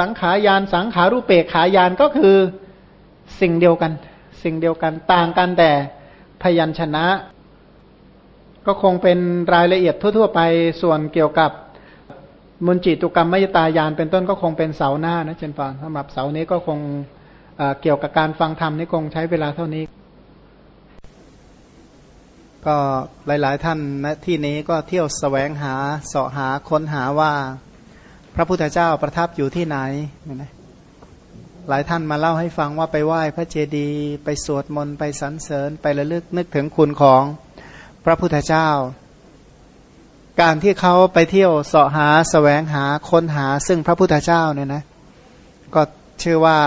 สังขารยานสังขารูปเปกขายานก็คือสิ่งเดียวกัน สิ่งเดียวกันต่างกันแต่พยัญชนะ ก็คงเป็นรายละเอียดทั่ว ๆ ไปส่วนเกี่ยวกับมุนจิตุกรรมมยตายานเป็นต้นก็คงเป็นเสาหน้านะเจนฟานสำหรับเสานี้ก็คงเเกี่ยวกับการฟังธรรมนี่คงใช้เวลาเท่านี้ ก็หลาย ๆ ท่านณที่นี้ก็เที่ยวสแสวงหาเสาะหาค้นหาว่า พระพุทธเจ้าประทับอยู่ที่ไหนนะหลายท่านมาเล่าให้ฟังว่าไปไหว้พระเจดีย์ไปสวดมนต์ไปสรรเสริญไประลึกนึกถึงคุณของพระพุทธเจ้า การที่เขาไปเที่ยวเสาะหาสแสวงหาค้นหาซึ่งพระพุทธเจ้าเนี่ยนะก็ชื่อว่า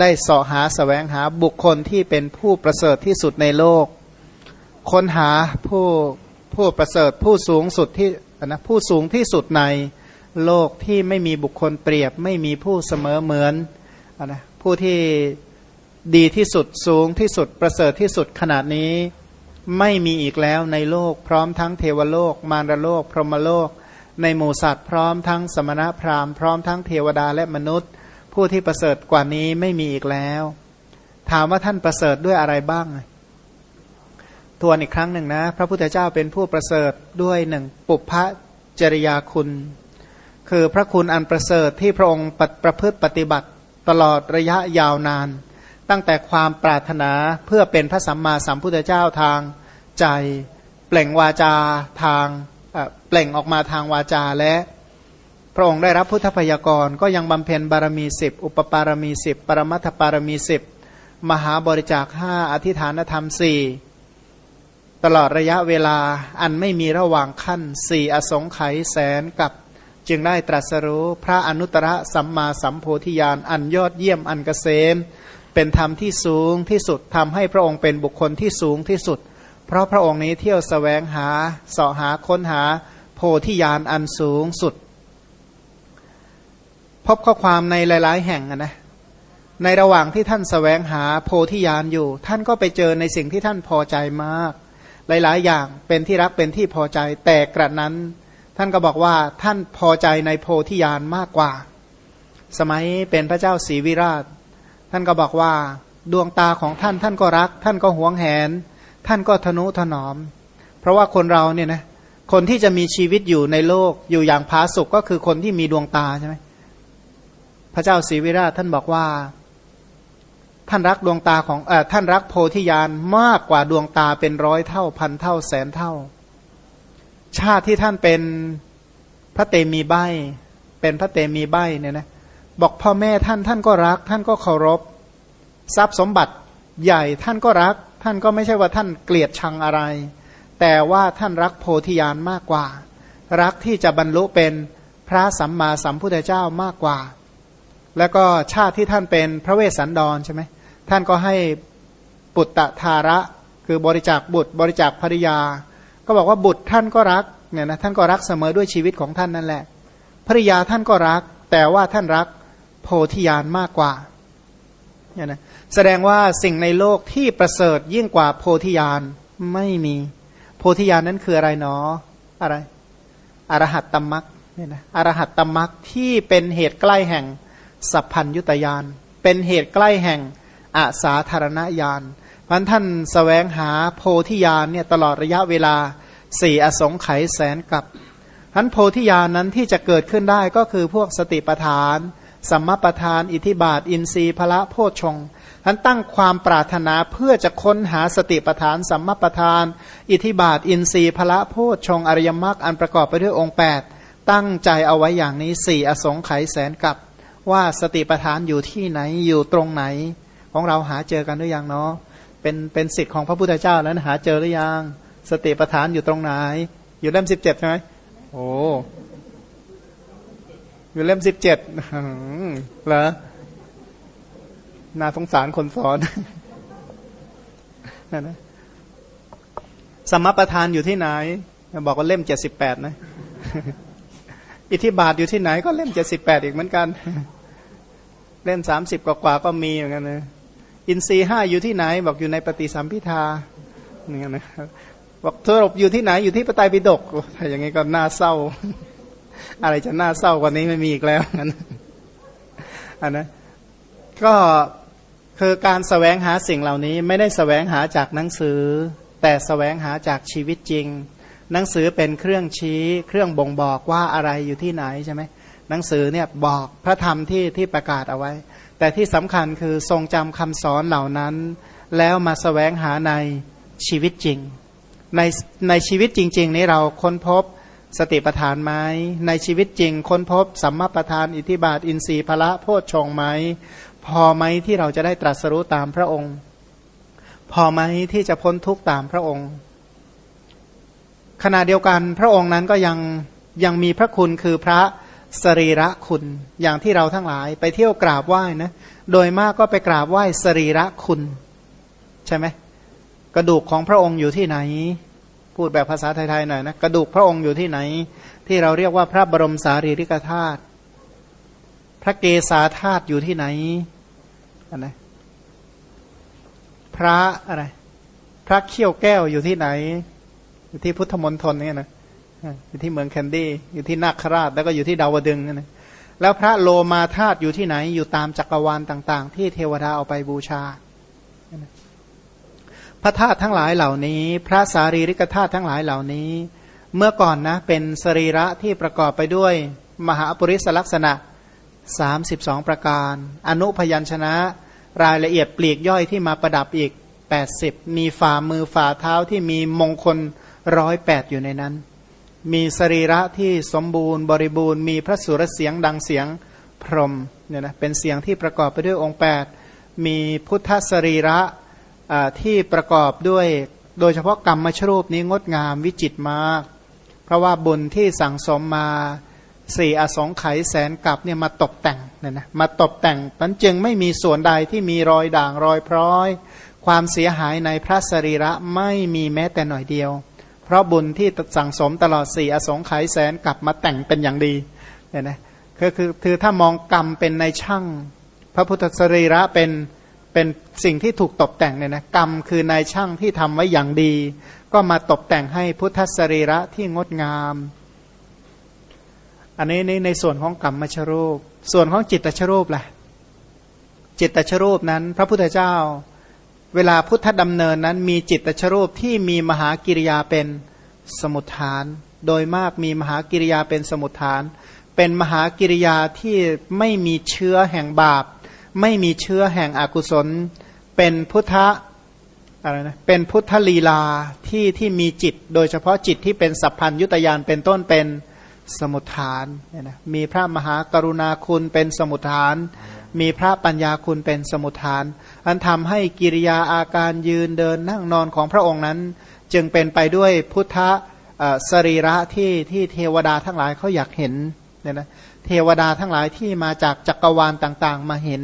ได้เสาะหาสแสวงหาบุคคลที่เป็นผู้ประเสริฐที่สุดในโลก ค้นหาผู้ผู้ประเสริฐผู้สูงสุดที่นะผู้สูงที่สุดใน โลกที่ไม่มีบุคคลเปรียบ ไม่มีผู้เสมอเหมือนนะผู้ที่ดีที่สุดสูงที่สุดประเสริฐที่สุดขนาดนี้ ไม่มีอีกแล้วในโลกพร้อมทั้งเทวโลก มารโลก พรหมโลก ในหมู่สัตว์พร้อมทั้งสมณะพราหมณ์พร้อมทั้งเทวดาและมนุษย์ ผู้ที่ประเสริฐกว่านี้ไม่มีอีกแล้ว ถามว่าท่านประเสริฐด้วยอะไรบ้างทวนอีกครั้งหนึ่งนะ พระพุทธเจ้าเป็นผู้ประเสริฐด้วยหนึ่งปุพพจริยาคุณ คือพระคุณอันประเสริฐที่พระองค์ประพฤติปฏิบัติตลอดระยะยาวนาน ตั้งแต่ความปรารถนาเพื่อเป็นพระสัมมาสัมพุทธเจ้าทางใจ เปล่งวาจาทางเปล่งออกมาทางวาจาและ พระองค์ได้รับพุทธพยากรก็ยังบำเพ็ญบารมีสิบอุปปารมีสิบปรมัตถปารมีสิบมหาบริจาคห้าอธิฐานธรรมสี่ตลอดระยะเวลาอันไม่มีระหว่างขั้นสี่อสงไขยแสนกับ จึงได้ตรัสรู้พระอนุตตรสัมมาสัมโพธิญาณอันยอดเยี่ยมอันกเกษม เป็นธรรมที่สูงที่สุดทำให้พระองค์เป็นบุคคลที่สูงที่สุด เพราะพระองค์นี้เที่ยวสแสวงหาเสาะหาค้นหาโพธิญาณอันสูงสุด พบข้อความในหลาย ๆ แห่งนะในระหว่างที่ท่านสแสวงหาโพธิญาณอยู่ ท่านก็ไปเจอในสิ่งที่ท่านพอใจมาก หลาย ๆ อย่างเป็นที่รักเป็นที่พอใจแต่กระนั้น ท่านก็บอกว่าท่านพอใจในโพธิญาณมากกว่า สมัยเป็นพระเจ้าศรีวิราช ท่านก็บอกว่าดวงตาของท่านท่านก็รัก ท่านก็หวงแหน ท่านก็ทนุถนอม เพราะว่าคนเราเนี่ยนะคนที่จะมีชีวิตอยู่ในโลกอยู่อย่างผาสุกก็คือคนที่มีดวงตาใช่ไหมพระเจ้าศรีวิราชท่านบอกว่า ท่านรักดวงตาของอท่านรักโพธิญาณมากกว่าดวงตาเป็นร้อยเท่าพันเท่าแสนเท่า ชาติที่ท่านเป็นพระเตมีใบเป็นพระเตมีใบเนี่ยนะบอกพ่อแม่ท่านท่านก็รัก ท่านก็เคารพ ทรัพย์สมบัติใหญ่ท่านก็รัก ท่านก็ไม่ใช่ว่าท่านเกลียดชังอะไร แต่ว่าท่านรักโพธิญาณมากกว่า รักที่จะบรรลุเป็นพระสัมมาสัมพุทธเจ้ามากกว่า แล้วก็ชาติที่ท่านเป็นพระเวสสันดรใช่ไหมท่านก็ให้ปุตตะทาระ คือบริจาคบุตรบริจาคภริยา ก็บอกว่าบุตรท่านก็รักเนี่ยนะท่านก็รักเสมอด้วยชีวิตของท่านนั่นแหละภริยาท่านก็รัก แต่ว่าท่านรักโพธิญาณมากกว่าเนี่ยนะแสดงว่าสิ่งในโลกที่ประเสริฐยิ่งกว่าโพธิญาณไม่มี โพธิญาณนั้นคืออะไรเนาะอะไรอรหัตตมักเนี่ยนะอรหัตตมักที่เป็นเหตุใกล้แห่งสัพพัญยุตยานเป็นเหตุใกล้แห่งอาสาธารณญาณ พันท่านสแสวงหาโพธิญาณเนี่ยตลอดระยะเวลาสี่อสงไขยแสนกับพันโพธิญาณนั้นที่จะเกิดขึ้นได้ก็คือพวกสติปทาน สัมมาปทาน อิทิบาท อินทรีย์พละโพชงท่านตั้งความปรารถนาเพื่อจะค้นหาสติปทาน สัมมาปทาน อิทิบาท อินทรีย์พละโพชงอริยมรรคอันประกอบไปด้วยองค์ 8 ตั้งใจเอาไว้อย่างนี้สี่อสงไขยแสนกับว่าสติปทานอยู่ที่ไหนอยู่ตรงไหน ของเราหาเจอกันหรือยังเนาะ เป็นเป็นสิทธิ์ของพระพุทธเจ้าแล้วหาเจอหรือยัง สติปัฏฐานอยู่ตรงไหน อยู่เล่มสิบเจ็ดใช่ไหมโอ้อยู่เล่มสิบเจ็ดเหรอน่าสงสารคนสอนนั่นนะสมประทานอยู่ที่ไหน บอกว่าเล่มเจ็ดสิบแปดนะ อิทธิบาทอยู่ที่ไหนก็เล่มเจ็ดสิบแปดอีกเหมือนกัน เล่มสามสิบกว่าก็มีเหมือนกันนะ อินทรีห้าอยู่ที่ไหน บอกอยู่ในปฏิสัมพิทาเนี่ยนะบอกสรุปอยู่ที่ไหนอยู่ที่ปไตยปิฎกถ้าอย่างนี้ก็น่าเศร้า อะไรจะน่าเศร้ากว่านี้ไม่มีอีกแล้วงั้นอันนะก็คือการสแสวงหาสิ่งเหล่านี้ไม่ได้สแสวงหาจากหนังสือ แต่สแสวงหาจากชีวิตจริง หนังสือเป็นเครื่องชี้เครื่องบ่งบอกว่าอะไรอยู่ที่ไหนใช่ไหมหนังสือเนี่ยบอกพระธรรมที่ที่ประกาศเอาไว้ แต่ที่สำคัญคือทรงจำคำสอนเหล่านั้น แล้วมาสแสวงหาในชีวิตจริง ในในชีวิตจริง ๆ นี้เราค้นพบสติปทานไหมในชีวิตจริง ค้นพบสัมมาประธานอิทิบาท อินทรีย์พละโพชฌงไหมพอไหมที่เราจะได้ตรัสรู้ตามพระองค์ พอไหมที่จะพ้นทุกข์ตามพระองค์ ขณะเดียวกันพระองค์นั้นก็ยังยังมีพระคุณคือพระ สรีระคุณอย่างที่เราทั้งหลาย ไปเที่ยวกราบไหว้นะโดยมากก็ไปกราบไหว้สรีระคุณ ใช่ไหมกระดูกของพระองค์อยู่ที่ไหน พูดแบบภาษาไทยๆหน่อยนะกระดูกพระองค์อยู่ที่ไหน ที่เราเรียกว่าพระบรมสารีริกธาตุพระเกศาธาตุอยู่ที่ไหนอันนะพระอะไร พระเขี้ยวแก้วอยู่ที่ไหน อยู่ที่พุทธมณฑลเนี่ยนะ อยู่ที่เมืองแคนดี้อยู่ที่นาคราชแล้วก็อยู่ที่ดาวดึงนะแล้วพระโลมาธาตุอยู่ที่ไหนอยู่ตามจักรวาลต่าง ๆ ที่เทวดาเอาไปบูชา พระธาตุทั้งหลายเหล่านี้ พระสารีริกธาตุทั้งหลายเหล่านี้ เมื่อก่อนนะเป็นสรีระที่ประกอบไปด้วยมหาปริศลักษณะ 32 ประการ อนุพยัญชนะรายละเอียดปลีกย่อยที่มาประดับอีก 80 มีฝ่ามือฝ่าเท้าที่มีมงคลร้อยแปดอยู่ในนั้น มีสรีระที่สมบูรณ์บริบูรณ์มีพระสุรเสียงดังเสียงพรมเนี่ยนะเป็นเสียงที่ประกอบไปด้วยองค์ 8 มีพุทธสรีระที่ประกอบด้วยโดยเฉพาะกรรมมชรูปนี้งดงามวิจิตมาก เพราะว่าบุญที่สั่งสมมาสี่อสงไขยแสนกับเนี่ยมาตกแต่งเนี่ยนะมาตกแต่งมันจึงไม่มีส่วนใดที่มีรอยด่างรอยพร้อย ความเสียหายในพระสรีระไม่มีแม้แต่หน่อยเดียว เพราะบุญที่สั่งสมตลอดสี่อสงไขยแสนกลับมาแต่งเป็นอย่างดีเนี่ยนะคือคือคือถ้ามองกรรมเป็นในช่าง พระพุทธสรีระเป็นเป็นสิ่งที่ถูกตกแต่งเนี่ยนะกรรมคือนายช่างที่ทำไว้อย่างดี ก็มาตกแต่งให้พุทธสรีระที่งดงาม อันนี้ในในส่วนของกรรมมชรูป ส่วนของจิตตชรูปล่ะจิตตชรูปนั้น พระพุทธเจ้า เวลาพุทธดำเนินนั้นมีจิตตชรูปที่มีมหากิริยาเป็นสมุทฐาน โดยมากมีมหากิริยาเป็นสมุทฐาน เป็นมหากิริยาที่ไม่มีเชื้อแห่งบาป ไม่มีเชื้อแห่งอกุศล เป็นพุทธอะไรนะเป็นพุทธลีลาที่ที่มีจิต โดยเฉพาะจิตที่เป็นสัพพัญยุตยานเป็นต้นเป็นสมุทฐานเนี่ยนะมีพระมหากรุณาคุณเป็นสมุทฐาน มีพระปัญญาคุณเป็นสมุทฐาน อันทำให้กิริยาอาการยืนเดินนั่งนอนของพระองค์นั้น จึงเป็นไปด้วยพุทธสรีระที่ที่เทวดาทั้งหลายเขาอยากเห็นเนี่ยนะเทวดาทั้งหลายที่มาจากจักรวาลต่างๆ มาเห็น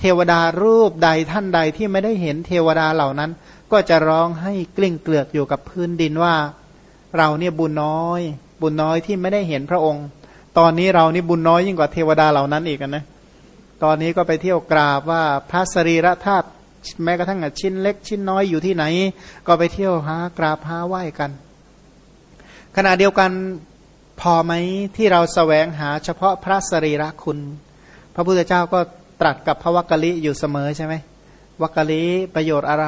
เทวดารูปใดท่านใดที่ไม่ได้เห็นเทวดาเหล่านั้น ก็จะร้องให้กลิ้งเกลือกอยู่กับพื้นดินว่า เราเนี่ยบุญน้อย บุญน้อยที่ไม่ได้เห็นพระองค์ ตอนนี้เรานี่บุญน้อยยิ่งกว่าเทวดาเหล่านั้นอีกนะ ตอนนี้ก็ไปเที่ยวกราบว่าพระสรีระธาตุแม้กระทั่งชิ้นเล็กชิ้นน้อยอยู่ที่ไหน ก็ไปเที่ยวหากราบหาไหว้กัน ขณะเดียวกันพอไหมที่เราสแสวงหาเฉพาะพระสรีระคุณ พระพุทธเจ้าก็ตรัสกับพระวักกะลิอยู่เสมอใช่ไหมวักกะลิประโยชน์อะไร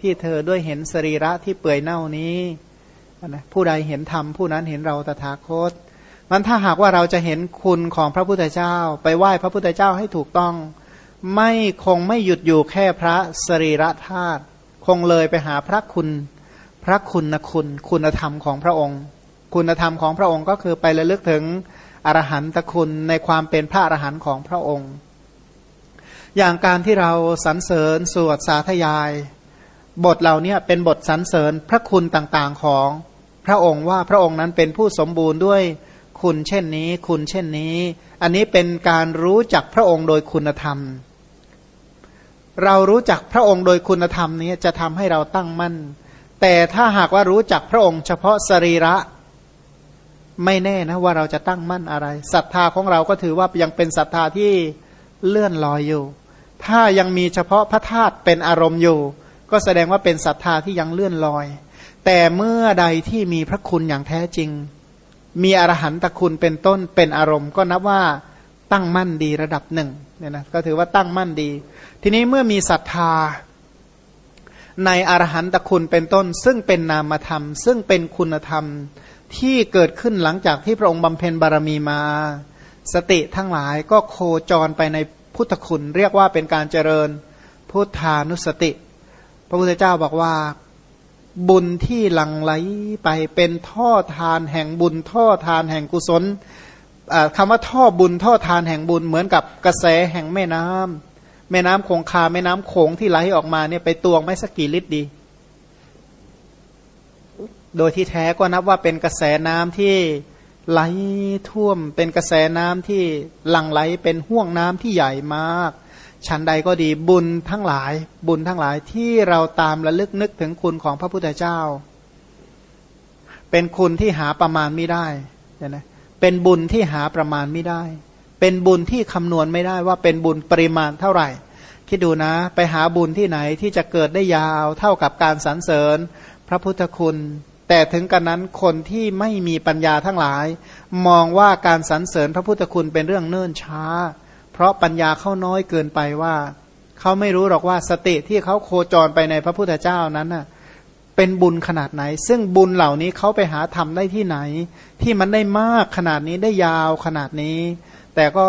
ที่เธอด้วยเห็นสรีระที่เปื่อยเน่านี้นะผู้ใดเห็นธรรมผู้นั้นเห็นเราตถาคต มันถ้าหากว่าเราจะเห็นคุณของพระพุทธเจ้า ไปไหว้พระพุทธเจ้าให้ถูกต้อง ไม่คงไม่หยุดอยู่แค่พระสรีระธาตุคงเลยไปหาพระคุณ พระคุณคุณคุณธรรมของพระองค์ คุณธรรมของพระองค์ก็คือไประลึกถึงอรหันตคุณในความเป็นพระอรหันต์ของพระองค์ อย่างการที่เราสรรเสริญสวดสาธยาย บทเหล่านี้เป็นบทสรรเสริญพระคุณต่างๆของพระองค์ว่าพระองค์นั้นเป็นผู้สมบูรณ์ด้วย คุณเช่นนี้ คุณเช่นนี้ อันนี้เป็นการรู้จักพระองค์โดยคุณธรรม เรารู้จักพระองค์โดยคุณธรรมนี้จะทำให้เราตั้งมั่น แต่ถ้าหากว่ารู้จักพระองค์เฉพาะสรีระไม่แน่นะว่าเราจะตั้งมั่นอะไรศรัทธาของเราก็ถือว่ายังเป็นศรัทธาที่เลื่อนลอยอยู่ ถ้ายังมีเฉพาะพระธาตุเป็นอารมณ์อยู่ ก็แสดงว่าเป็นศรัทธาที่ยังเลื่อนลอย แต่เมื่อใดที่มีพระคุณอย่างแท้จริง มีอรหันตคุณเป็นต้นเป็นอารมณ์ ก็นับว่าตั้งมั่นดีระดับหนึ่งเนี่ยนะก็ถือว่าตั้งมั่นดี ทีนี้เมื่อมีศรัทธา ในอรหันตคุณเป็นต้น ซึ่งเป็นนามธรรม ซึ่งเป็นคุณธรรมที่เกิดขึ้นหลังจากที่พระองค์บำเพ็ญบารมีมา สติทั้งหลายก็โคจรไปในพุทธคุณ เรียกว่าเป็นการเจริญพุทธานุสติ พระพุทธเจ้าบอกว่า บุญที่หลั่งไหลไปเป็นท่อทานแห่งบุญ ท่อทานแห่งกุศลคำว่าท่อบุญท่อทานแห่งบุญเหมือนกับกระแสแห่งแม่น้ำแม่น้ำคงคาแม่น้ำโขงที่ไหลออกมาเนี่ยไปตวงไม่สักกี่ลิตรดี โดยที่แท้ก็นับว่าเป็นกระแสน้ำที่ไหลท่วม เป็นกระแสน้ำที่หลั่งไหลเป็นห่วงน้ำที่ใหญ่มาก ชั้นใดก็ดีบุญทั้งหลายบุญทั้งหลายที่เราตามระลึกนึกถึงคุณของพระพุทธเจ้า เป็นคุณที่หาประมาณไม่ได้เนี่ยนะเป็นบุญที่หาประมาณไม่ได้ เป็นบุญที่คำนวณไม่ได้ว่าเป็นบุญปริมาณเท่าไหร่ คิดดูนะ ไปหาบุญที่ไหนที่จะเกิดได้ยาวเท่ากับการสรรเสริญพระพุทธคุณ แต่ถึงกันนั้นคนที่ไม่มีปัญญาทั้งหลาย มองว่าการสรรเสริญพระพุทธคุณเป็นเรื่องเนิ่นช้า เพราะปัญญาเขาน้อยเกินไปว่าเขาไม่รู้หรอกว่าสติที่เขาโคจรไปในพระพุทธเจ้านั้นน่ะเป็นบุญขนาดไหน ซึ่งบุญเหล่านี้เขาไปหาทำได้ที่ไหน ที่มันได้มากขนาดนี้ได้ยาวขนาดนี้ แต่ก็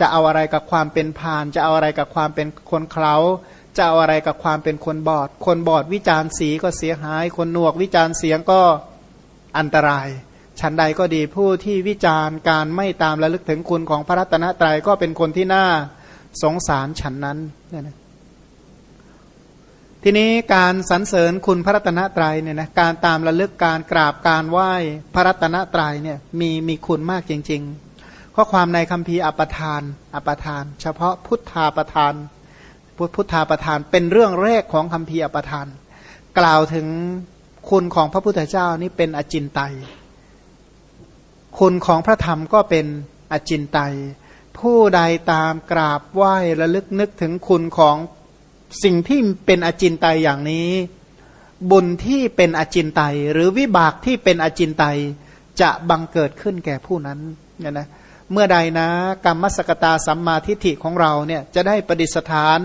จะเอาอะไรกับความเป็นพาน จะเอาอะไรกับความเป็นคนเขาจะเอาอะไรกับความเป็นคนบอด คนบอดวิจารณ์สีก็เสียหาย คนหนวกวิจารณ์เสียงก็อันตราย ฉันใดก็ดีผู้ที่วิจารณ์การไม่ตามระลึกถึงคุณของพระรัตนตรัยก็เป็นคนที่น่าสงสารฉันนั้นเนี่ยนะทีนี้การสรรเสริญคุณพระรัตนตรัยเนี่ยนะการตามระลึกการกราบการไหว้พระรัตนตรัยเนี่ยมีมีคุณมากจริง ๆ ข้อความในคัมภีร์อปทานอปทาน เฉพาะพุทธาประทานพุทธาประทานเป็นเรื่องแรกของคัมภีร์อปทาน กล่าวถึงคุณของพระพุทธเจ้านี่เป็นอจินไตย คุณของพระธรรมก็เป็นอจินไตย ผู้ใดตามกราบไหว้ระลึกนึกถึงคุณของสิ่งที่เป็นอจินไตยอย่างนี้ บุญที่เป็นอจินไตย หรือวิบากที่เป็นอจินไตย จะบังเกิดขึ้นแก่ผู้นั้นเนี่ยนะเมื่อใดนะกรรมสกตาสัมมาทิฏฐิของเราเนี่ยจะได้ประดิษฐาน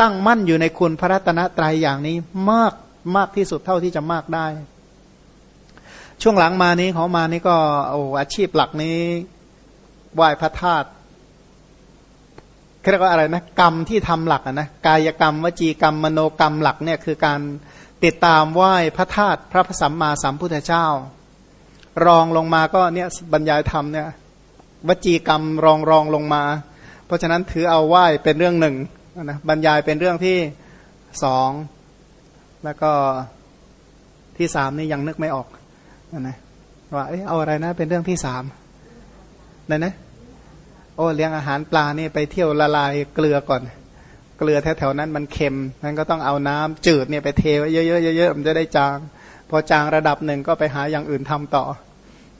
ตั้งมั่นอยู่ในคุณพระรัตนตรัยอย่างนี้มากมากที่สุดเท่าที่จะมากได้ ช่วงหลังมานี้เของมานี้ก็โอ้อาชีพหลักนี้ไหว้พระธาตุเรียกว่าอะไรนะกรรมที่ทำหลักนะกายกรรม วจีกรรมมโนกรรมหลักเนี่ยคือการติดตามไหว้พระธาตุพระสัมมาสัมพุทธเจ้า รองลงมาก็เนี่ยบรรยายธรรมเนี่ยวจีกรรมรองรองลงมา เพราะฉะนั้นถือเอาไหว้เป็นเรื่องหนึ่งนะบรรยายเป็นเรื่องที่สองแล้วก็ที่สามนี่ยังนึกไม่ออก นะว่าเออเอาอะไรนะ เป็นเรื่องที่สามไหนนะ โอ้เลี้ยงอาหารปลานี่ไปเที่ยวละลายเกลือก่อน เกลือแถวๆนั้นมันเค็มนั้นก็ต้องเอาน้ำจืดเนี่ยไปเทไว้เยอะๆเยอะๆมันจะได้จาง พอจางระดับหนึ่งก็ไปหาอย่างอื่นทำต่อ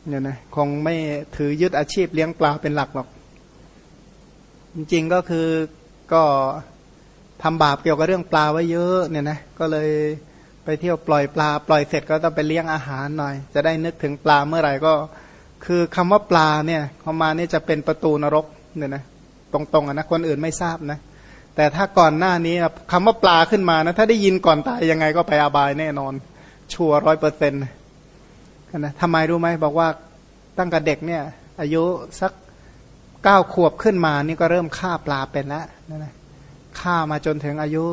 เนี่ยนะคงไม่ถือยึดอาชีพเลี้ยงปลาเป็นหลักหรอก จริงๆก็คือก็ทำบาปเกี่ยวกับเรื่องปลาไว้เยอะเนี่ยนะก็เลย ไปเที่ยวปล่อยปลา ปล่อยเสร็จก็ต้องไปเลี้ยงอาหารหน่อย จะได้นึกถึงปลาเมื่อไหร่ก็ คือคำว่าปลาเนี่ยเข้ามานี่จะเป็นประตูนรกเนี่ยนะตรงๆนะคนอื่นไม่ทราบนะ แต่ถ้าก่อนหน้านี้คำว่าปลาขึ้นมานะถ้าได้ยินก่อนตายยังไงก็ไปอาบายแน่นอน ชัวร้อยเปอร์เซ็นต์นะทำไมรู้ไหมบอกว่าตั้งแต่เด็กเนี่ย อายุสักเก้าขวบขึ้นมานี่ก็เริ่มฆ่าปลาเป็นแล้วนะนะฆ่ามาจนถึงอายุ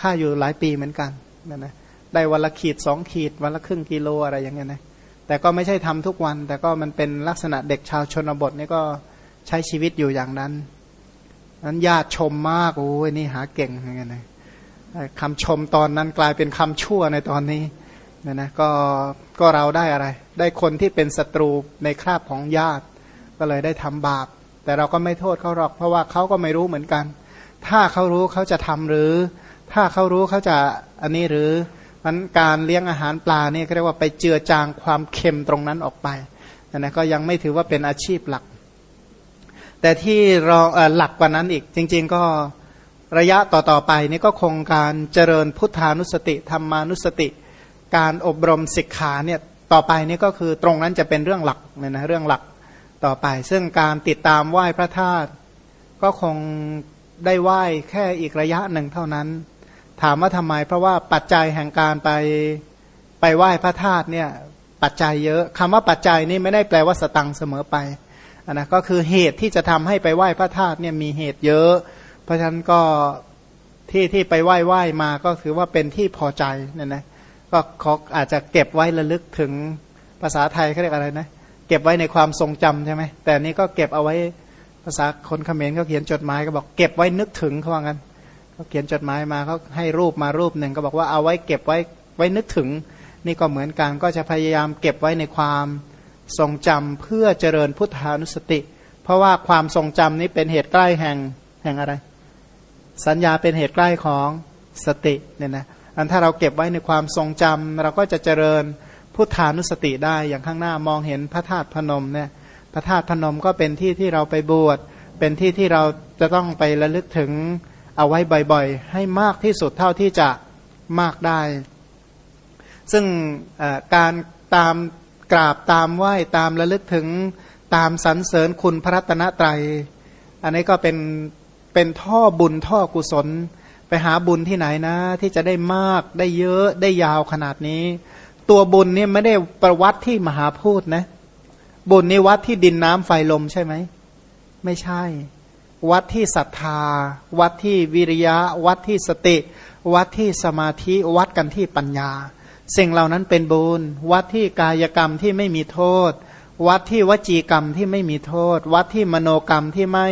ฆ่าอยู่หลายปีเหมือนกัน นะนะได้วันละขีดสองขีดวันละครึ่งกิโลอะไรอย่างเงี้ยนะแต่ก็ไม่ใช่ทำทุกวัน แต่ก็มันเป็นลักษณะเด็กชาวชนบทนี่ก็ใช้ชีวิตอยู่อย่างนั้นนั้นญาติชมมากโอ้ยนี่หาเก่งอย่างเงี้ยนะคำชมตอนนั้นกลายเป็นคำชั่วในตอนนี้นะนะก็ก็เราได้อะไร ได้คนที่เป็นศัตรูในคราบของญาติ ก็เลยได้ทำบาป แต่เราก็ไม่โทษเขาหรอก เพราะว่าเขาก็ไม่รู้เหมือนกัน ถ้าเขารู้เขาจะทำหรือ ถ้าเขารู้เขาจะอันนี้หรือมันการเลี้ยงอาหารปลาเนี่ยเรียกว่าไปเจือจางความเค็มตรงนั้นออกไปนะก็ยังไม่ถือว่าเป็นอาชีพหลัก แต่ที่รองหลักกว่านั้นอีกจริง ๆ ก็ระยะต่อๆไปนี่ก็คงการเจริญพุทธานุสติธรรมานุสติ การอบรมศิกขาเนี่ยต่อไปนี่ก็คือตรงนั้นจะเป็นเรื่องหลักเนี่ยนะเรื่องหลักต่อไป ซึ่งการติดตามไหว้พระธาตุก็คงได้ไหว้แค่อีกระยะหนึ่งเท่านั้น ถามว่าทำไม เพราะว่าปัจจัยแห่งการไปไปไหว้พระธาตุเนี่ยปัจจัยเยอะคำว่าปัจจัยนี่ไม่ได้แปลว่าสตังเสมอไปนะก็คือเหตุที่จะทำให้ไปไหว้พระธาตุเนี่ยมีเหตุเยอะ เพราะฉะนั้นก็ที่ที่ไปไหว้ไหว้มาก็คือว่าเป็นที่พอใจเนี่ยนะก็เขาอาจจะเก็บไว้ระลึกถึงภาษาไทยเขาเรียกอะไรนะเก็บไว้ในความทรงจำใช่ไหมแต่นี้ก็เก็บเอาไว้ภาษาคนเขมรเขาเขียนจดหมายก็บอกเก็บไว้นึกถึงเขาว่างั้น เขาเขียนจดหมายมาเขาให้รูปมารูปหนึ่งก็บอกว่าเอาไว้เก็บไว้ไว้นึกถึง นี่ก็เหมือนกันก็จะพยายามเก็บไว้ในความทรงจำเพื่อเจริญพุทธานุสติ เพราะว่าความทรงจำนี้เป็นเหตุใกล้แห่งแห่งอะไร สัญญาเป็นเหตุใกล้ของสติเนี่ยนะอันถ้าเราเก็บไว้ในความทรงจำเราก็จะเจริญพุทธานุสติได้อย่างข้างหน้ามองเห็นพระธาตุพนมเนี่ยพระธาตุพนมก็เป็นที่ที่เราไปบวชเป็นที่ที่เราจะต้องไประลึกถึง เอาไว้บ่อยๆ ให้มากที่สุดเท่าที่จะมากได้ ซึ่งการตามกราบตามไหว้ตามระลึกถึงตามสรรเสริญคุณพระรัตนตรัย อันนี้ก็เป็นเป็นท่อบุญท่อกุศล ไปหาบุญที่ไหนนะ ที่จะได้มากได้เยอะได้ยาวขนาดนี้ ตัวบุญเนี่ยไม่ได้ประวัติที่มหาพูดนะ บุญนี่วัดที่ดินน้ำไฟลมใช่ไหม ไม่ใช่ วัดที่ศรัทธา วัดที่วิริยะ วัดที่สติ วัดที่สมาธิ วัดกันที่ปัญญา สิ่งเหล่านั้นเป็นบุญ วัดที่กายกรรมที่ไม่มีโทษ วัดที่วจีกรรมที่ไม่มีโทษ วัดที่มโนกรรมที่ไม่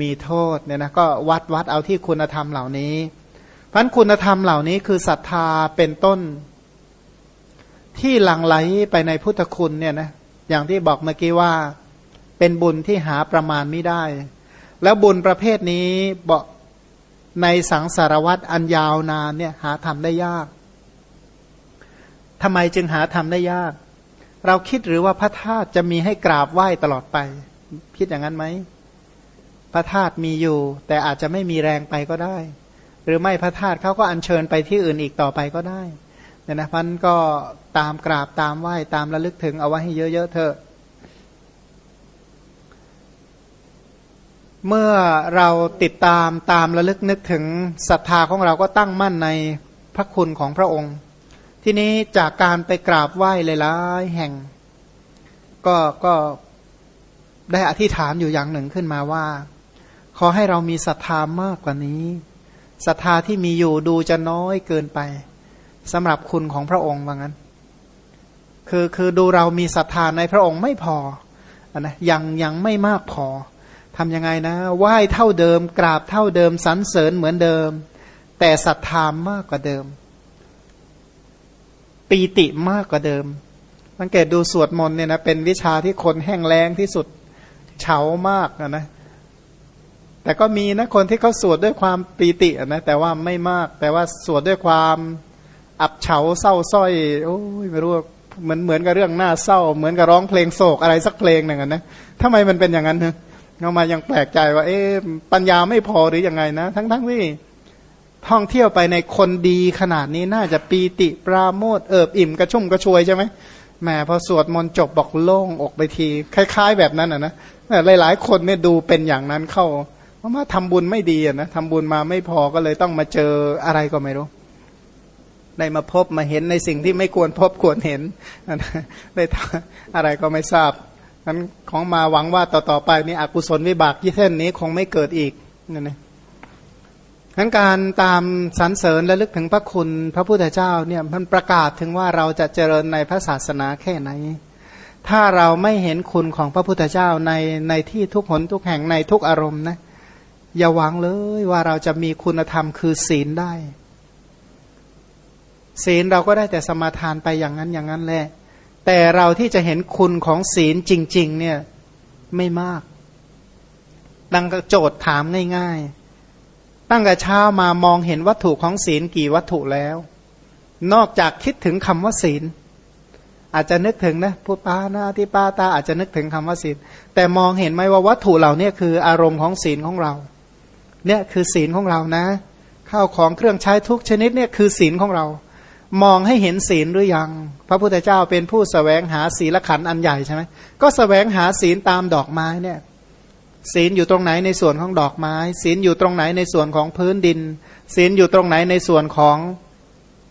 มีโทษเนี่ยนะก็วัดวัดเอาที่คุณธรรมเหล่านี้พันคุณธรรมเหล่านี้คือศรัทธาเป็นต้น ที่หลั่งไหลไปในพุทธคุณเนี่ยนะอย่างที่บอกเมื่อกี้ว่า เป็นบุญที่หาประมาณไม่ได้ แล้วบุญประเภทนี้บอกในสังสารวัตรอันยาวนานเนี่ยหาทำได้ยากทำไมจึงหาทำได้ยาก เราคิดหรือว่าพระธาตุจะมีให้กราบไหว้ตลอดไป คิดอย่างนั้นไหมพระธาตุมีอยู่ แต่อาจจะไม่มีแรงไปก็ได้ หรือไม่พระธาตุเขาก็อัญเชิญไปที่อื่นอีกต่อไปก็ได้เนี่ยนะพันก็ตามกราบตามไหว้ตามระลึกถึงเอาไว้ให้เยอะๆเถอะ เมื่อเราติดตามตามระลึกนึกถึงศรัทธาของเราก็ตั้งมั่นในพระคุณของพระองค์ ที่นี้จากการไปกราบไหว้หลายๆแห่ง ก็ก็ได้อธิษฐานอยู่อย่างหนึ่งขึ้นมาว่า ขอให้เรามีศรัทธามากกว่านี้ศรัทธาที่มีอยู่ดูจะน้อยเกินไปสำหรับคุณของพระองค์ว่างั้น คือคือดูเรามีศรัทธาในพระองค์ไม่พอนะยังยังไม่มากพอ ทำยังไงนะไหว้เท่าเดิม กราบเท่าเดิมสรรเสริญเหมือนเดิม แต่ศรัทธามากกว่าเดิม ปีติมากกว่าเดิม สังเกตดูสวดมนต์เนี่ยนะเป็นวิชาที่คนแห้งแล้งที่สุดเฉามากนะนะแต่ก็มีนะคนที่เขาสวดด้วยความปีตินะแต่ว่าไม่มาก แต่ว่าสวดด้วยความอับเฉาเศร้าส้อยโอ้ยไม่รู้เหมือนเหมือนกับเรื่องหน้าเศร้า เหมือนกับร้องเพลงโศกอะไรสักเพลงหนึ่งนะทำไมมันเป็นอย่างนั้นเนอะ เรามายังแปลกใจว่า เอ๊ะปัญญาไม่พอหรืออยังไงนะ ทั้งทั้งที่ท่องเที่ยวไปในคนดีขนาดนี้น่าจะปีติปราโมทเอิบอิ่มกระชุ่มกระชวยใช่ไหมแหมพอสวดมนต์จบบอกโล่งอกไปที คล้าย ๆ แบบนั้นอะนะหลายๆ คนเนี่ยดูเป็นอย่างนั้นเข้าเพราะว่าทำบุญไม่ดีอะนะทำบุญมาไม่พอก็เลยต้องมาเจออะไรก็ไม่รู้ได้มาพบมาเห็นในสิ่งที่ไม่ควรพบควรเห็นได้อะไรก็ไม่ทราบ นั้นของมาหวังว่าต่อๆไปนี้อกุศลวิบากที่เช่นนี้คงไม่เกิดอีกนั่นเองทั้งการตามสรรเสริญและลึกถึงพระคุณพระพุทธเจ้าเนี่ยมันประกาศถึงว่าเราจะเจริญในพระศาสนาแค่ไหน ถ้าเราไม่เห็นคุณของพระพุทธเจ้าในในที่ทุกหนทุกแห่งในทุกอารมณ์นะอย่าหวังเลยว่าเราจะมีคุณธรรมคือศีลได้ ศีลเราก็ได้แต่สมาทานไปอย่างนั้นอย่างนั้นแหละ แต่เราที่จะเห็นคุณของศีลจริง ๆ เนี่ยไม่มาก ดังกระโจทย์ถามง่าย ๆ ตั้งแต่เช้ามามองเห็นวัตถุของศีลกี่วัตถุแล้ว นอกจากคิดถึงคำว่าศีล อาจจะนึกถึงนะพูดปานาที่ปาตาอาจจะนึกถึงคำว่าศีล แต่มองเห็นไหมว่าวัตถุเหล่านี้คืออารมณ์ของศีลของเรา เนี่ยคือศีลของเรานะข้าวของเครื่องใช้ทุกชนิดเนี่ยคือศีลของเรา มองให้เห็นศีลหรือยัง พระพุทธเจ้าเป็นผู้สแสวงหาศีลขันธ์อันใหญ่ใช่ไหมก็สแสวงหาศีลตามดอกไม้เนี่ยศีลอยู่ตรงไหนในส่วนของดอกไม้ ศีลอยู่ตรงไหนในส่วนของพื้นดิน ศีลอยู่ตรงไหนในส่วนของ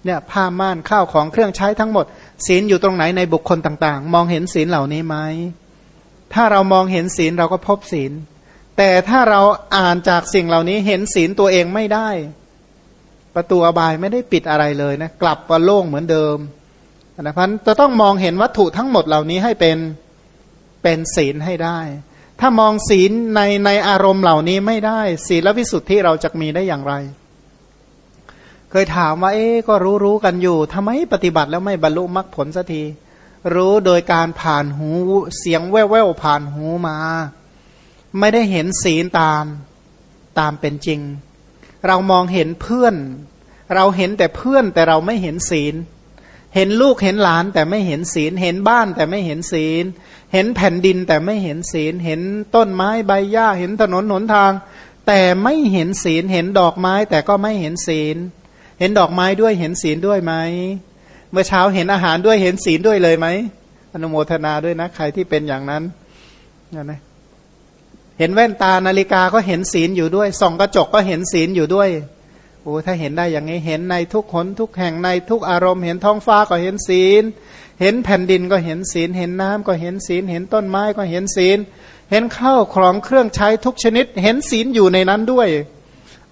เนี่ยผ้าม่านข้าวของเครื่องใช้ทั้งหมด ศีลอยู่ตรงไหนในบุคคลต่างๆ มองเห็นศีลเหล่านี้ไหมถ้าเรามองเห็นศีลเราก็พบศีล แต่ถ้าเราอ่านจากสิ่งเหล่านี้เห็นศีลตัวเองไม่ได้ ประตูอบายไม่ได้ปิดอะไรเลยนะกลับว่าโล่งเหมือนเดิมนะพันจะต้องมองเห็นวัตถุทั้งหมดเหล่านี้ให้เป็นเป็นศีลให้ได้ ถ้ามองศีลในในอารมณ์เหล่านี้ไม่ได้ ศีลวิสุทธิเราจะมีได้อย่างไร เคยถามว่า เอ๊ก็รู้รู้กันอยู่ทำไมปฏิบัติแล้วไม่บรรลุมรรคผลสักที รู้โดยการผ่านหูเสียงแว่วๆผ่านหูมา ไม่ได้เห็นศีลตามตามเป็นจริง เรามองเห็นเพื่อน เราเห็นแต่เพื่อนแต่เราไม่เห็นศีล เห็นลูกเห็นหลานแต่ไม่เห็นศีล เห็นบ้านแต่ไม่เห็นศีล เห็นแผ่นดินแต่ไม่เห็นศีล เห็นต้นไม้ใบหญ้า เห็นถนนหนทาง แต่ไม่เห็นศีล เห็นดอกไม้แต่ก็ไม่เห็นศีล เห็นดอกไม้ด้วยเห็นศีลด้วยไหม เมื่อเช้าเห็นอาหารด้วยเห็นศีลด้วยเลยไหมอนุโมทนาด้วยนะใครที่เป็นอย่างนั้นนะ เห็นแว่นตานาฬิกาก็เห็นศีลอยู่ด้วยส่องกระจกก็เห็นศีลอยู่ด้วยโอ้ถ้าเห็นได้อย่างนี้เห็นในทุกขนทุกแห่งในทุกอารมณ์เห็นท้องฟ้าก็เห็นศีล เห็นแผ่นดินก็เห็นศีล เห็นน้ำก็เห็นศีล เห็นต้นไม้ก็เห็นศีล เห็นข้าวของเครื่องใช้ทุกชนิด เห็นศีลอยู่ในนั้นด้วย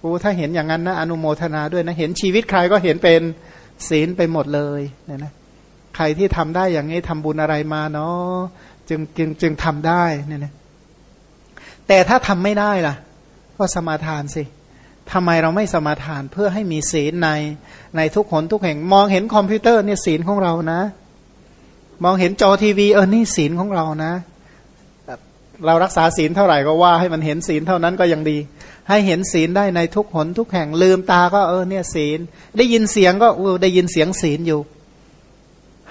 โอ้ถ้าเห็นอย่างนั้นนะอนุโมทนาด้วยนะเห็นชีวิตใครก็เห็นเป็นศีลไปหมดเลยเนี่ยนะใครที่ทำได้อย่างนี้ทำบุญอะไรมาเนาะจึงจึงจึงทำได้เนี่ยนะ แต่ถ้าทำไม่ได้ล่ะ ก็สมาทานสิทำไมเราไม่สมาทานเพื่อให้มีศีลในในทุกคนทุกแห่ง มองเห็นคอมพิวเตอร์เนี่ยศีลของเรานะ มองเห็นจอทีวีเออนี่ศีลของเรานะเรารักษาศีลเท่าไหร่ก็ว่าให้มันเห็นศีลเท่านั้นก็ยังดี ให้เห็นศีลได้ในทุกหนทุกแห่งลืมตาก็เออเนี่ยศีล ได้ยินเสียงก็ได้ยินเสียงศีลอยู่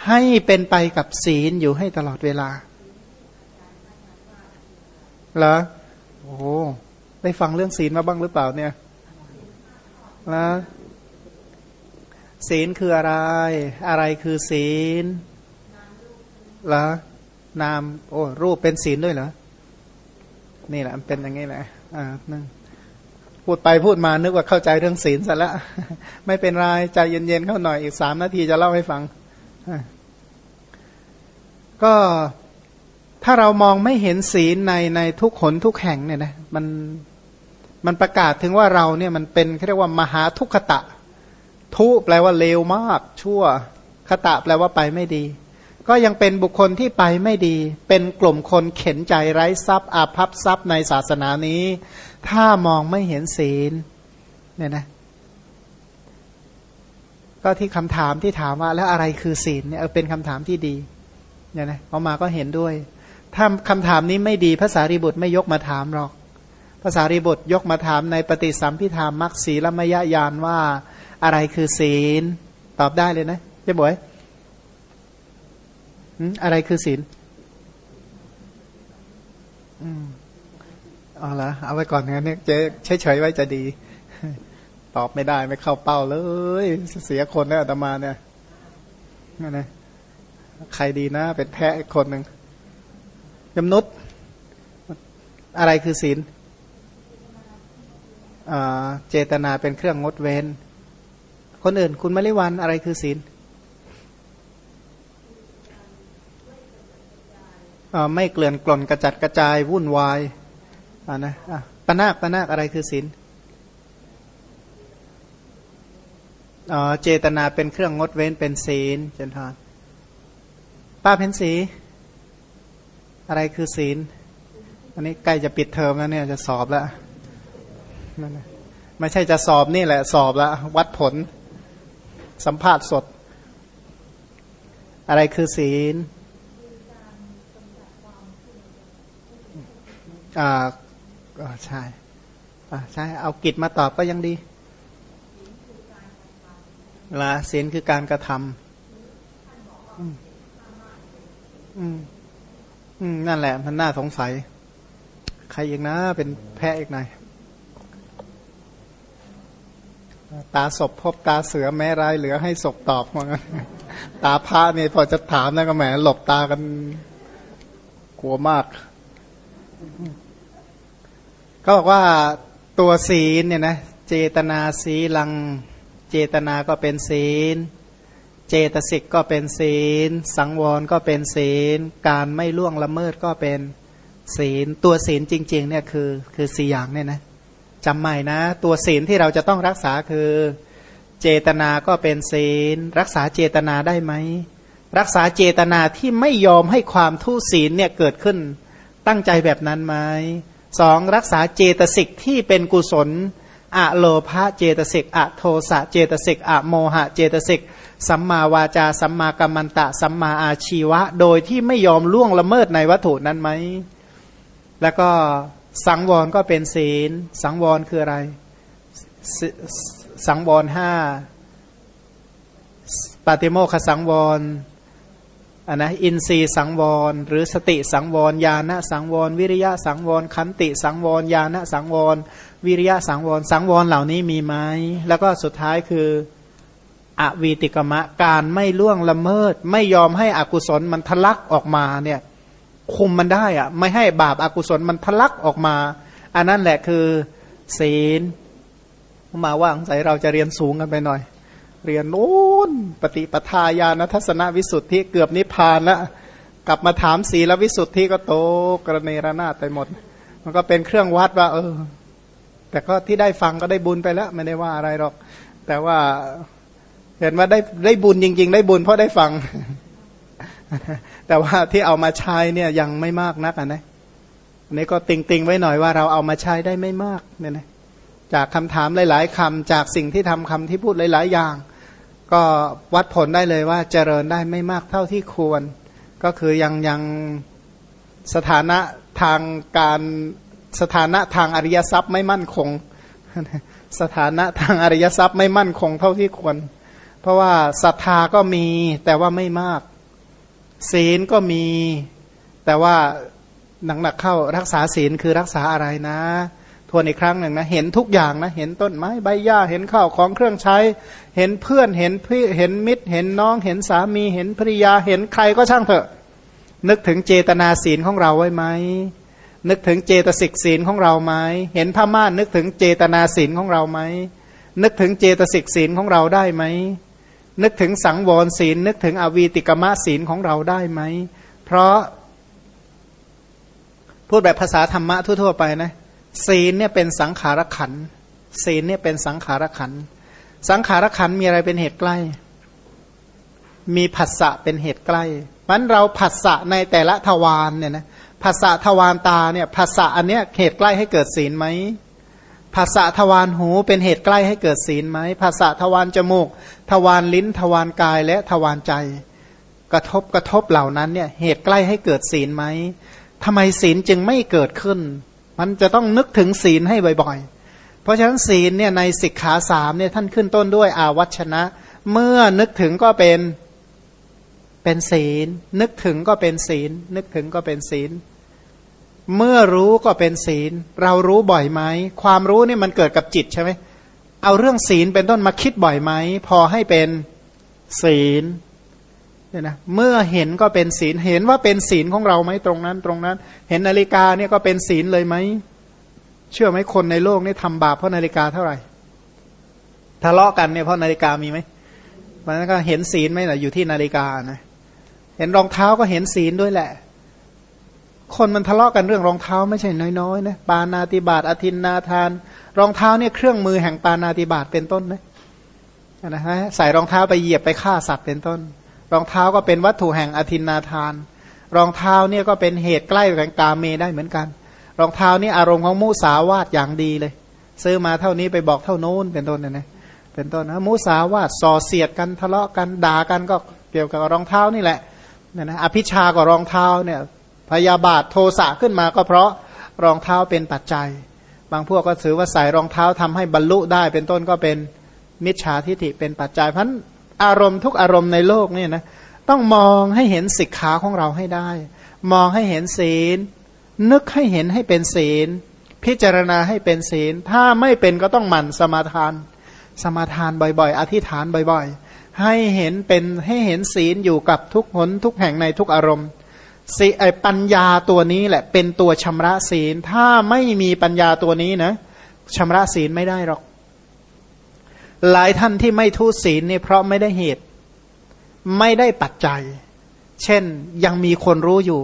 ให้เป็นไปกับศีลอยู่ให้ตลอดเวลาเหรอ โอ้ได้ฟังเรื่องศีลมาบ้างหรือเปล่าเนี่ยนะศีลคืออะไร อะไรคือศีลเหรอนาม โอ้รูปเป็นศีลด้วยเหรอ นี่แหละมันเป็นอย่างนี้แหละอ่านั่งพูดไปพูดมานึกว่าเข้าใจเรื่องศีลซะแล้วไม่เป็นไรใจเย็นๆเข้าหน่อยอีกสามนาทีจะเล่าให้ฟังก็ ถ้าเรามองไม่เห็นศีลในในทุกขนทุกแห่งเนี่ยนะมันมันประกาศถึงว่าเราเนี่ยมันเป็นเรียกว่ามหาทุกขตะ ทุแปลว่าเลวมากชั่วคตะแปลว่าไปไม่ดี ก็ยังเป็นบุคคลที่ไปไม่ดี เป็นกลุ่มคนเข็นใจไร้ทรัพย์อาภัพทรัพย์ในศาสนานี้ ถ้ามองไม่เห็นศีลเนี่ยนะก็ที่คำถามที่ถามว่าแล้วอะไรคือศีลเนี่ยเป็นคำถามที่ดีเนี่ยนะเอามาก็เห็นด้วย ถ้าคำถามนี้ไม่ดีภาษารีบุตรไม่ยกมาถามหรอกภาษารีบุตรยกมาถามในปฏิสัมพิธามมักศีลมยญาณว่าอะไรคือศีล ตอบได้เลยนะเจ๊บวยอะไรคือศีลอืมเอาละเอาไว้ก่อนงั้นเนี่ยเจ๊เฉยๆไว้จะดี ตอบไม่ได้ไม่เข้าเป้าเลย เสียคนเนี่ยอาตมาเนี่ยนั่นนะใครดีนะเป็นแพ้คนหนึ่ง ยมนุษย์อะไรคือศีลเจตนาเป็นเครื่องงดเว้น คนอื่นคุณมริวันอะไรคือศีลไม่เกลื่อนกล่นกระจัดกระจายวุ่นวายอ่านะอะปนาคปนาคอะไรคือศีลเจตนาเป็นเครื่องงดเว้นเป็นศีลเจนทานป้าเพนสี อะไรคือศีล อันนี้ใกล้จะปิดเทอมแล้วเนี่ยจะสอบแล้วนั่นไม่ใช่จะสอบนี่แหละสอบแล้ววัดผล สัมภาษณ์สด อะไรคือศีลอ่าก็ใช่ใช่ เอากิจมาตอบก็ยังดีละศีลคือการกระทำอืมอืม นั่นแหละ มันน่าสงสัย ใครอีกนะ เป็นแพ้อีกหน่อยตาศพพบตาเสือแม้ไรเหลือให้ศพตอบว่างั้นตาพระนี่พอจะถามนะก็แหมหลบตากันกลัวมากก็บอกว่าตัวศีลเนี่ยนะเจตนาสีลัง เจตนาก็เป็นศีล เจตสิกก็เป็นศีล สังวรก็เป็นศีล การไม่ล่วงละเมิดก็เป็นศีล ตัวศีลจริงๆเนี่ยคือคือสี่อย่างเนี่ยนะจำใหม่นะ ตัวศีลที่เราจะต้องรักษาคือ เจตนาก็เป็นศีล รักษาเจตนาได้ไหมรักษาเจตนาที่ไม่ยอมให้ความทุศีลเนี่ยเกิดขึ้น ตั้งใจแบบนั้นไหมสองรักษาเจตสิกที่เป็นกุศล อะโลภะเจตสิกอะโทสะเจตสิกอะโมหะเจตสิกสัมมาวาจา สัมมากัมมันตะ สัมมาอาชีวะ โดยที่ไม่ยอมล่วงละเมิดในวัตถุนั้นไหม แล้วก็สังวรก็เป็นศีล สังวรคืออะไร สังวรห้าปฏิโมคสังวรอันนะอินทรีสังวร หรือสติสังวรญาณสังวร วิริยะสังวร ขันติสังวรญาณสังวร วิริยะสังวร สังวรเหล่านี้มีไหมแล้วก็สุดท้ายคืออวีติกมะการไม่ล่วงละเมิด ไม่ยอมให้อกุศลมันทะลักออกมาเนี่ยคุมมันได้อะไม่ให้บาปอากุศลมันทะลักออกมา อันนั้นแหละคือ ศีลมาว่างใส่เราจะเรียนสูงกันไปหน่อย เรียนโน้นปฏิปทาญาณทัศนวิสุทธิเกือบนิพพานล้วกลับมาถามศีลวิสุทธิก็โตกระเนระนาดไปหมด มันก็เป็นเครื่องวัดว่า เออ แต่ก็ที่ได้ฟังก็ได้บุญไปแล้วไม่ได้ว่าอะไรหรอก แต่ว่าเห็นว่าได้ได้บุญจริง ๆ ได้บุญเพราะได้ฟัง แต่ว่าที่เอามาใช้เนี่ยยังไม่มากนักนะอันนี้ก็ติงติงไว้หน่อยว่าเราเอามาใช้ได้ไม่มากเนี่ยนะจากคำถามหลาย ๆคำจากสิ่งที่ทำคำที่พูดหลาย ๆ อย่าง ก็วัดผลได้เลยว่าเจริญได้ไม่มากเท่าที่ควร ก็คือยังยังสถานะทางการ สถานะทางอริยทรัพย์ไม่มั่นคง สถานะทางอริยทรัพย์ไม่มั่นคงเท่าที่ควร เพราะว่าศรัทธาก็มีแต่ว่าไม่มาก ศีลก็มี แต่ว่าหนักๆเข้ารักษาศีลคือรักษาอะไรนะทวนอีกครั้งหนึ่งนะเห็นทุกอย่างนะเห็นต้นไม้ใบหญ้าเห็นข้าวของเครื่องใช้ เห็นเพื่อนเห็นพี่เห็นมิตร เห็นน้อง เห็นสามี เห็นภริยาเห็นใครก็ช่างเถอะ นึกถึงเจตนาศีลของเราไว้ไหม นึกถึงเจตสิกศีลของเราไหมเห็นพม่านนึกถึงเจตนาศีลของเราไหมนึกถึงเจตสิกศีลของเราได้ไหมนึกถึงสังวรศีลนึกถึงอวีติกมะศีลของเราได้ไหมเพราะ พูดแบบภาษาธรรมะทั่วๆไปนะศีลเนี่ยเป็นสังขารขันศีลเนี่ยเป็นสังขารขันสังขารขันมีอะไรเป็นเหตุใกล้ มีผัสสะเป็นเหตุใกล้มันเราผัสสะในแต่ละทวารเนี่ยนะ ผัสสะทวารตาเนี่ยผัสสะอันเนี้ยเหตุใกล้ให้เกิดศีลไหมภาษาทวารหูเป็นเหตุใกล้ให้เกิดศีลไหมภาษาทวารจมูก ทวารลิ้น ทวารกายและทวารใจ กระทบกระทบเหล่านั้นเนี่ยเหตุใกล้ให้เกิดศีลไหมทำไมศีลจึงไม่เกิดขึ้น มันจะต้องนึกถึงศีลให้บ่อยๆ เพราะฉะนั้นศีลเนี่ยในสิกขาสามเนี่ยท่านขึ้นต้นด้วยอาวัชนะ เมื่อนึกถึงก็เป็น เป็นศีล นึกถึงก็เป็นศีล นึกถึงก็เป็นศีล เมื่อรู้ก็เป็นศีล เรารู้บ่อยไหม ความรู้นี่มันเกิดกับจิตใช่ไหมเอาเรื่องศีลเป็นต้นมาคิดบ่อยไหม พอให้เป็นศีลเนี่ยนะเมื่อเห็นก็เป็นศีลเห็นว่าเป็นศีลของเราไหมตรงนั้นตรงนั้น เห็นนาฬิกาเนี่ยก็เป็นศีลเลยไหม เชื่อไหมคนในโลกนี่ทำบาปเพราะนาฬิกาเท่าไหร่ทะเลาะกันเนี่ยเพราะนาฬิกามีไหมมันก็เห็นศีลไหมล่ะอยู่ที่นาฬิกานะ เห็นรองเท้าก็เห็นศีลด้วยแหละ คนมันทะเลาะกันเรื่องรองเท้าไม่ใช่น้อยๆนะปานาติบาตอธินนาทาน รองเท้าเนี่ยเครื่องมือแห่งปานาติบาตเป็นต้นนะนะฮะใส่รองเท้าไปเหยียบไปฆ่าสัตว์เป็นต้น รองเท้าก็เป็นวัตถุแห่งอธินนาทาน รองเท้าเนี่ยก็เป็นเหตุใกล้แห่งกาเมได้เหมือนกัน รองเท้านี่อารมณ์ของมุสาวาทอย่างดีเลย ซื้อมาเท่านี้ไปบอกเท่าโน้นเป็นต้นนะนะเป็นต้นนะมุสาวาทส่อเสียดกันทะเลาะกันด่ากันก็เกี่ยวกับรองเท้านี่แหละ นะนะอภิชากับรองเท้าเนี่ยพยาบาทโทสะขึ้นมาก็เพราะรองเท้าเป็นปัจจัย บางพวกก็ถือว่าใส่รองเท้าทำให้บรรลุได้ เป็นต้นก็เป็นมิจฉาทิฏฐิเป็นปัจจัยเพราะอารมณ์ทุกอารมณ์ในโลกนี่นะต้องมองให้เห็นสิกขาของเราให้ได้ มองให้เห็นศีล นึกให้เห็นให้เป็นศีล พิจารณาให้เป็นศีล ถ้าไม่เป็นก็ต้องหมั่นสมาทาน สมาทานบ่อยๆ อธิษฐานบ่อยๆ ให้เห็นเป็นให้เห็นศีลอยู่กับทุกหนทุกแห่งในทุกอารมณ์สิไอปัญญาตัวนี้แหละเป็นตัวชำระศีล ถ้าไม่มีปัญญาตัวนี้นะชำระศีลไม่ได้หรอก หลายท่านที่ไม่ทุศีลเนี่ยเพราะไม่ได้เหตุ ไม่ได้ปัจจัย เช่นยังมีคนรู้อยู่